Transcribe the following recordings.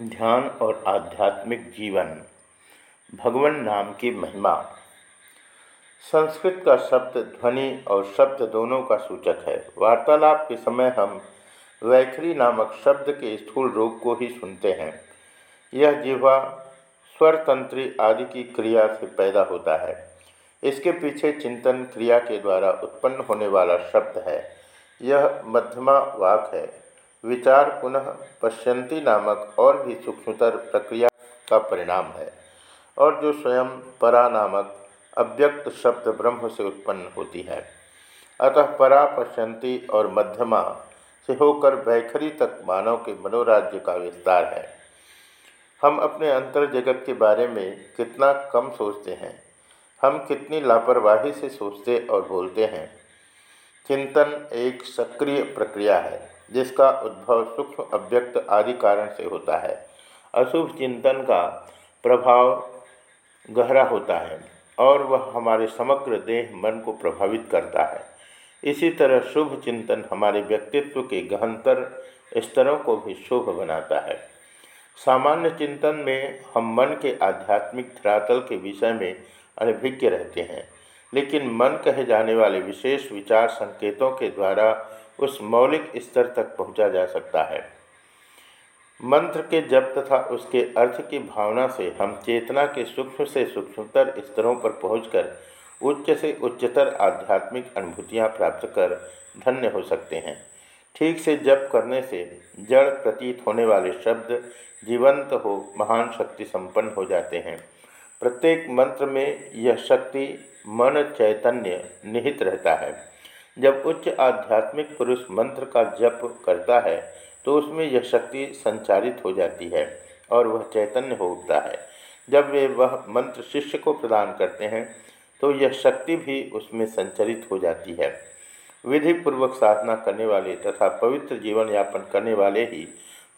ध्यान और आध्यात्मिक जीवन, भगवान नाम की महिमा। संस्कृत का शब्द ध्वनि और शब्द दोनों का सूचक है। वार्तालाप के समय हम वैखरी नामक शब्द के स्थूल रूप को ही सुनते हैं। यह जिह्वा, स्वरतंत्री आदि की क्रिया से पैदा होता है। इसके पीछे चिंतन क्रिया के द्वारा उत्पन्न होने वाला शब्द है। यह मध्यमा वाक है। विचार पुनः पश्यंती नामक और भी सूक्ष्मतर प्रक्रिया का परिणाम है और जो स्वयं परा नामक अव्यक्त शब्द ब्रह्म से उत्पन्न होती है। अतः परा पश्यंती और मध्यमा से होकर वैखरी तक मानव के मनोराज्य का विस्तार है। हम अपने अंतर जगत के बारे में कितना कम सोचते हैं, हम कितनी लापरवाही से सोचते और बोलते हैं। चिंतन एक सक्रिय प्रक्रिया है। जिसका उद्भव सूक्ष्म अव्यक्त आदि कारण से होता है। अशुभ चिंतन का प्रभाव गहरा होता है और वह हमारे समग्र देह मन को प्रभावित करता है। इसी तरह शुभ चिंतन हमारे व्यक्तित्व के गहनतर स्तरों को भी शुभ बनाता है। सामान्य चिंतन में हम मन के आध्यात्मिक धरातल के विषय में अनभिज्ञ रहते हैं, लेकिन मन कहे जाने वाले विशेष विचार संकेतों के द्वारा उस मौलिक स्तर तक पहुँचा जा सकता है। मंत्र के जप तथा उसके अर्थ की भावना से हम चेतना के सूक्ष्म से सूक्ष्मतर स्तरों पर पहुंचकर उच्च से उच्चतर आध्यात्मिक अनुभूतियाँ प्राप्त कर धन्य हो सकते हैं। ठीक से जप करने से जड़ प्रतीत होने वाले शब्द जीवंत हो, महान शक्ति संपन्न हो जाते हैं। प्रत्येक मंत्र में यह शक्ति मन चैतन्य निहित रहता है। जब उच्च आध्यात्मिक पुरुष मंत्र का जप करता है तो उसमें यह शक्ति संचारित हो जाती है और वह चैतन्य हो उठता है। जब वे वह मंत्र शिष्य को प्रदान करते हैं तो यह शक्ति भी उसमें संचरित हो जाती है। विधि पूर्वक साधना करने वाले तथा पवित्र जीवन यापन करने वाले ही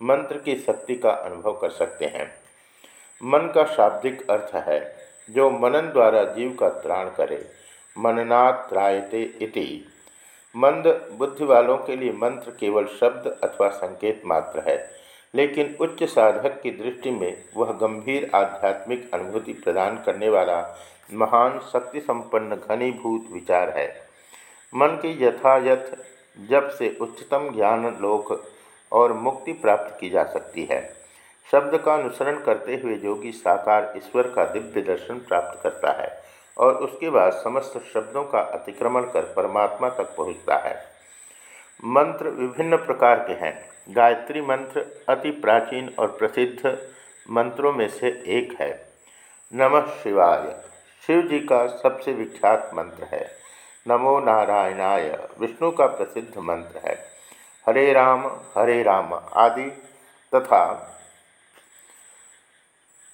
मंत्र की शक्ति का अनुभव कर सकते हैं। मन का शाब्दिक अर्थ है, जो मनन द्वारा जीव का त्राण करे। मननात् त्रायते इति। मंद बुद्धि वालों के लिए मंत्र केवल शब्द अथवा संकेत मात्र है, लेकिन उच्च साधक की दृष्टि में वह गंभीर आध्यात्मिक अनुभूति प्रदान करने वाला महान शक्ति संपन्न घनीभूत विचार है। मन के यथायथ जब से उच्चतम ज्ञान लोक और मुक्ति प्राप्त की जा सकती है। शब्द का अनुसरण करते हुए योगी साकार ईश्वर का दिव्य दर्शन प्राप्त करता है। और उसके बाद समस्त शब्दों का अतिक्रमण कर परमात्मा तक पहुँचता है। मंत्र विभिन्न प्रकार के हैं। गायत्री मंत्र अति प्राचीन और प्रसिद्ध मंत्रों में से एक है। नमः शिवाय। शिव जी का सबसे विख्यात मंत्र है। नमो नारायणाय। विष्णु का प्रसिद्ध मंत्र है। हरे राम हरे राम आदि तथा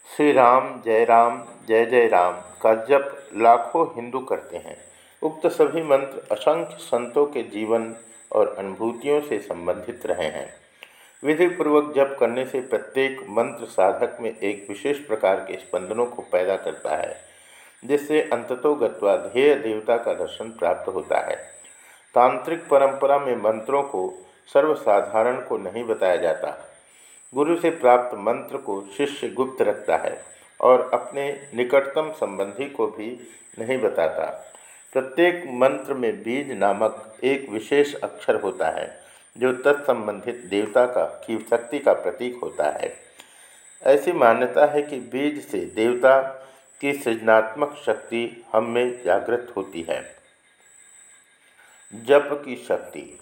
श्री राम जय राम, जय जय राम का जप लाखों हिंदू करते हैं। उक्त सभी मंत्र असंख्य संतों के जीवन और अनुभूतियों से संबंधित रहे हैं। विधि पूर्वक जप करने से प्रत्येक मंत्र साधक में एक विशेष प्रकार के स्पंदनों को पैदा करता है, जिससे अंततो गत्वा ध्येय देवता का दर्शन प्राप्त होता है। तांत्रिक परंपरा में मंत्रों को सर्वसाधारण को नहीं बताया जाता। गुरु से प्राप्त मंत्र को शिष्य गुप्त रखता है और अपने निकटतम संबंधी को भी नहीं बताता। प्रत्येक मंत्र में बीज नामक एक विशेष अक्षर होता है, जो तत्संबंधित देवता का, की शक्ति का प्रतीक होता है। ऐसी मान्यता है कि बीज से देवता की सृजनात्मक शक्ति हम में जागृत होती है। जप की शक्ति।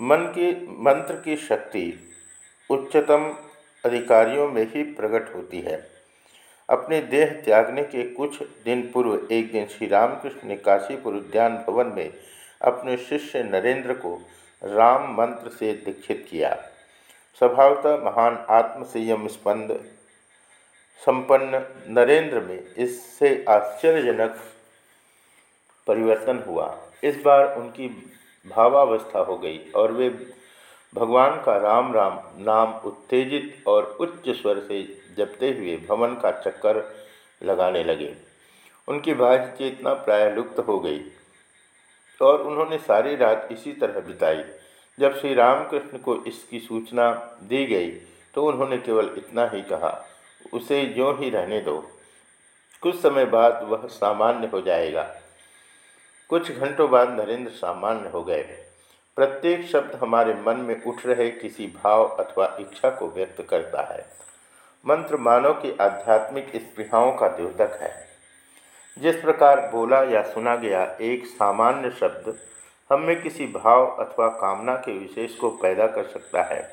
मन की, मंत्र की शक्ति उच्चतम अधिकारियों में ही प्रकट होती है। अपने देह त्यागने के कुछ दिन पूर्व एक दिन श्री रामकृष्ण ने काशीपुर उद्यान भवन में अपने शिष्य नरेंद्र को राम मंत्र से दीक्षित किया। स्वभावतः महान आत्मसंयम स्पंद संपन्न नरेंद्र में इससे आश्चर्यजनक परिवर्तन हुआ। इस बार उनकी भावावस्था हो गई और वे भगवान का राम राम नाम उत्तेजित और उच्च स्वर से जपते हुए भवन का चक्कर लगाने लगे। उनकी बाह्य चेतना प्राय लुप्त हो गई और उन्होंने सारी रात इसी तरह बिताई। जब श्री रामकृष्ण को इसकी सूचना दी गई तो उन्होंने केवल इतना ही कहा, उसे यूँ ही रहने दो। कुछ समय बाद वह सामान्य हो जाएगा। कुछ घंटों बाद नरेंद्र सामान्य हो गए प्रत्येक शब्द हमारे मन में उठ रहे किसी भाव अथवा इच्छा को व्यक्त करता है। मंत्र मानव की आध्यात्मिक स्पृहाओं का द्योतक है। जिस प्रकार बोला या सुना गया एक सामान्य शब्द हम में किसी भाव अथवा कामना के विशेष को पैदा कर सकता है,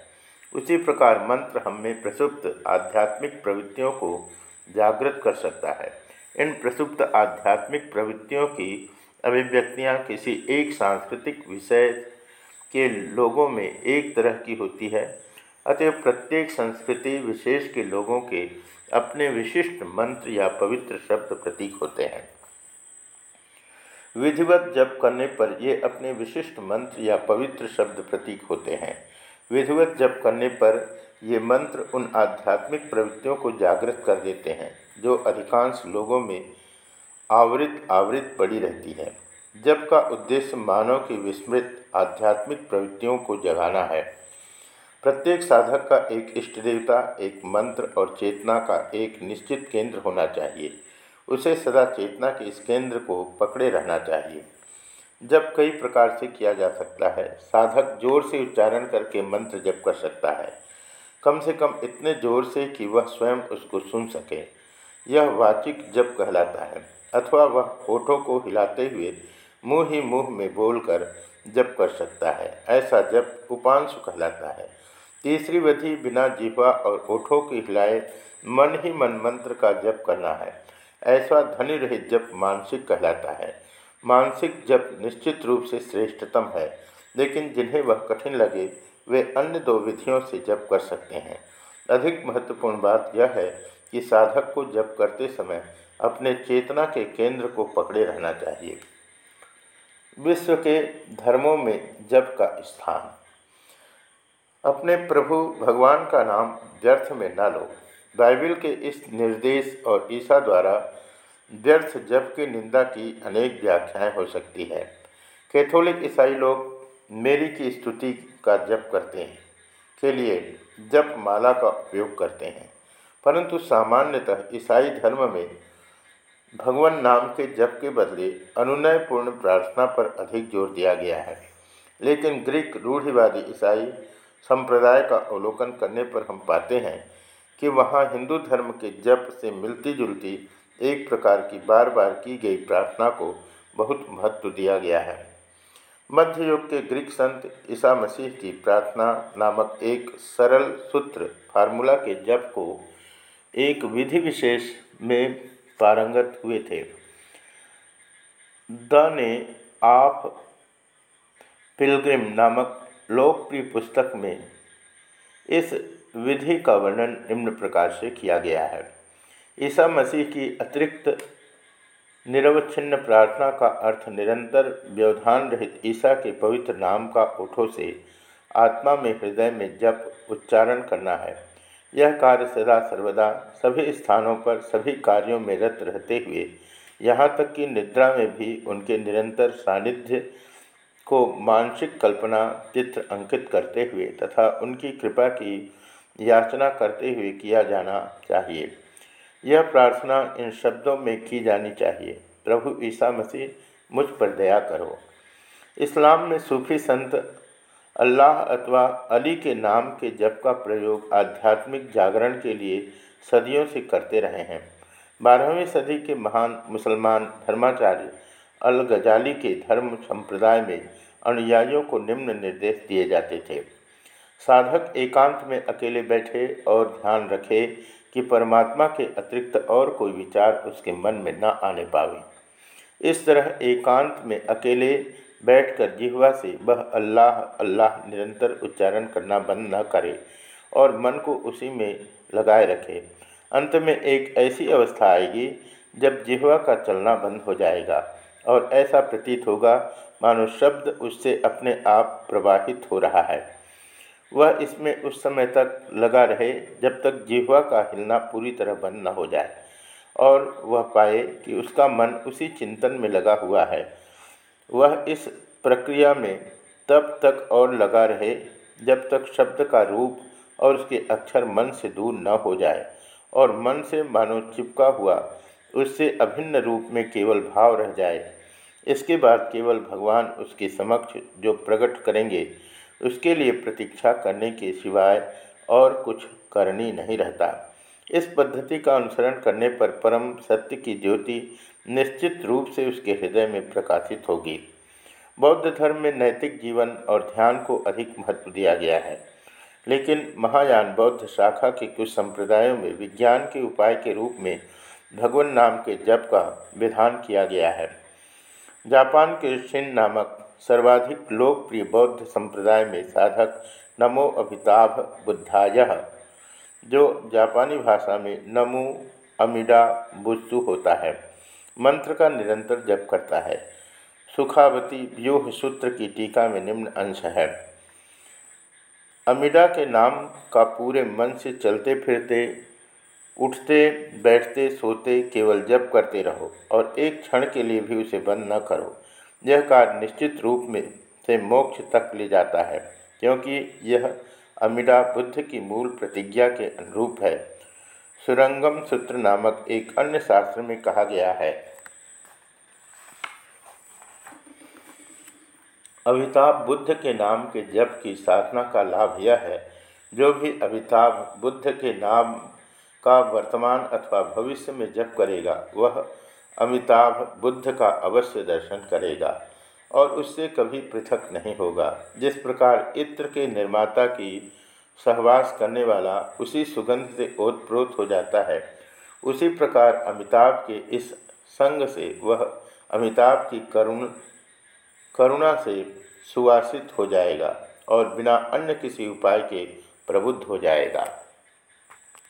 उसी प्रकार मंत्र हम में प्रसुप्त आध्यात्मिक प्रवृत्तियों को जागृत कर सकता है। इन प्रसुप्त आध्यात्मिक प्रवृत्तियों की अभिव्यक्तियाँ किसी एक सांस्कृतिक विषय के लोगों में एक तरह की होती है। अतः प्रत्येक संस्कृति विशेष के लोगों के अपने विशिष्ट मंत्र या पवित्र शब्द प्रतीक होते हैं। विधिवत जप करने पर ये अपने विशिष्ट मंत्र या पवित्र शब्द प्रतीक होते हैं। विधिवत जप करने पर ये मंत्र उन आध्यात्मिक प्रवृत्तियों को जागृत कर देते हैं, जो अधिकांश लोगों में आवृत आवृत पड़ी रहती है। जब का उद्देश्य मानव की विस्मृत आध्यात्मिक प्रवृत्तियों को जगाना है। प्रत्येक साधक का एक इष्ट देवता, एक मंत्र और चेतना का एक निश्चित केंद्र होना चाहिए। उसे सदा चेतना के इस केंद्र को पकड़े रहना चाहिए। जब कई प्रकार से किया जा सकता है। साधक ज़ोर से उच्चारण करके मंत्र जप कर सकता है। कम से कम इतने ज़ोर से कि वह स्वयं उसको सुन सके। यह वाचिक जप कहलाता है, अथवा वह होठों को हिलाते हुए मुँह ही मुँह में बोलकर जप कर सकता है। ऐसा जप उपांशु कहलाता है। तीसरी विधि बिना जीवा और ओठों के हिलाए मन ही मन मंत्र का जप करना है। ऐसा ध्वनि रहित जप मानसिक कहलाता है। मानसिक जप निश्चित रूप से श्रेष्ठतम है, लेकिन जिन्हें वह कठिन लगे, वे अन्य दो विधियों से जप कर सकते हैं। अधिक महत्वपूर्ण बात यह है कि साधक को जप करते समय अपने चेतना के केंद्र को पकड़े रहना चाहिए। विश्व के धर्मों में जप का स्थान। अपने प्रभु भगवान का नाम व्यर्थ में न लो। बाइबिल के इस निर्देश और ईसा द्वारा व्यर्थ जप की निंदा की अनेक व्याख्याएँ हो सकती है। कैथोलिक ईसाई लोग मेरी की स्तुति का जप करते हैं, के लिए जप माला का उपयोग करते हैं। परंतु सामान्यतः ईसाई धर्म में भगवान नाम के जप के बदले अनुनयपूर्ण प्रार्थना पर अधिक ज़ोर दिया गया है। लेकिन ग्रीक रूढ़िवादी ईसाई संप्रदाय का अवलोकन करने पर हम पाते हैं कि वहाँ हिंदू धर्म के जप से मिलती जुलती एक प्रकार की बार बार की गई प्रार्थना को बहुत महत्व दिया गया है। मध्य युग के ग्रीक संत ईसा मसीह की प्रार्थना नामक एक सरल सूत्र फार्मूला के जप को एक विधि विशेष में पारंगत हुए थे। द ने आप पिलग्रिम नामक लोकप्रिय पुस्तक में इस विधि का वर्णन निम्न प्रकार से किया गया है। ईसा मसीह की अतिरिक्त निरवच्छिन्न प्रार्थना का अर्थ निरंतर व्यवधान रहित ईसा के पवित्र नाम का ओठों से आत्मा में हृदय में जप उच्चारण करना है। यह कार्य सदा सर्वदा सभी स्थानों पर सभी कार्यों में रत रहते हुए, यहाँ तक कि निद्रा में भी उनके निरंतर सानिध्य को मानसिक कल्पना चित्र अंकित करते हुए तथा उनकी कृपा की याचना करते हुए किया जाना चाहिए। यह प्रार्थना इन शब्दों में की जानी चाहिए, प्रभु ईसा मसीह, मुझ पर दया करो। इस्लाम में सूफी संत अल्लाह अथवा अली के नाम के जप का प्रयोग आध्यात्मिक जागरण के लिए सदियों से करते रहे हैं। बारहवीं सदी के महान मुसलमान धर्माचार्य अल गजाली के धर्म संप्रदाय में अनुयायियों को निम्न निर्देश दिए जाते थे। साधक एकांत में अकेले बैठे और ध्यान रखे कि परमात्मा के अतिरिक्त और कोई विचार उसके मन में न आने पावे। इस तरह एकांत में अकेले बैठकर जिहवा से वह अल्लाह अल्लाह निरंतर उच्चारण करना बंद न करे और मन को उसी में लगाए रखे। अंत में एक ऐसी अवस्था आएगी जब जिहवा का चलना बंद हो जाएगा और ऐसा प्रतीत होगा, मानो शब्द उससे अपने आप प्रवाहित हो रहा है। वह इसमें उस समय तक लगा रहे जब तक जिहवा का हिलना पूरी तरह बंद न हो जाए और वह पाए कि उसका मन उसी चिंतन में लगा हुआ है। वह इस प्रक्रिया में तब तक और लगा रहे जब तक शब्द का रूप और उसके अक्षर मन से दूर न हो जाए और मन से मानो चिपका हुआ उससे अभिन्न रूप में केवल भाव रह जाए। इसके बाद केवल भगवान उसके समक्ष जो प्रकट करेंगे, उसके लिए प्रतीक्षा करने के सिवाय और कुछ करनी नहीं रहता। इस पद्धति का अनुसरण करने पर परम सत्य की ज्योति निश्चित रूप से उसके हृदय में प्रकाशित होगी। बौद्ध धर्म में नैतिक जीवन और ध्यान को अधिक महत्व दिया गया है। लेकिन महायान बौद्ध शाखा के कुछ संप्रदायों में विज्ञान के उपाय के रूप में भगवान नाम के जप का विधान किया गया है। जापान के शिन नामक सर्वाधिक लोकप्रिय बौद्ध संप्रदाय में साधक नमो अभिताभ बुद्धाय, जो जापानी भाषा में नमो अमिडा बुस्तु होता है। मंत्र का निरंतर जप करता है। सुखावती व्यूह सूत्र की टीका में निम्न अंश है। अमिडा के नाम का पूरे मन से चलते फिरते, उठते, बैठते, सोते केवल जप करते रहो और एक क्षण के लिए भी उसे बंद न करो। यह कार्य निश्चित रूप में से मोक्ष तक ले जाता है, क्योंकि यह अमिडा बुद्ध की मूल प्रतिज्ञा के अनुरूप है। सुरंगम सूत्र नामक एक अन्य शास्त्र में कहा गया है। अमिताभ बुद्ध के नाम के जप की साधना का लाभ यह है, जो भी अमिताभ बुद्ध के नाम का वर्तमान अथवा भविष्य में जप करेगा, वह अमिताभ बुद्ध का अवश्य दर्शन करेगा और उससे कभी पृथक नहीं होगा। जिस प्रकार इत्र के निर्माता की सहवास करने वाला उसी सुगंध से ओतप्रोत हो जाता है। उसी प्रकार अमिताभ के इस संग से वह अमिताभ की करुण, करुणा से सुवासित हो जाएगा और बिना अन्य किसी उपाय के प्रबुद्ध हो जाएगा।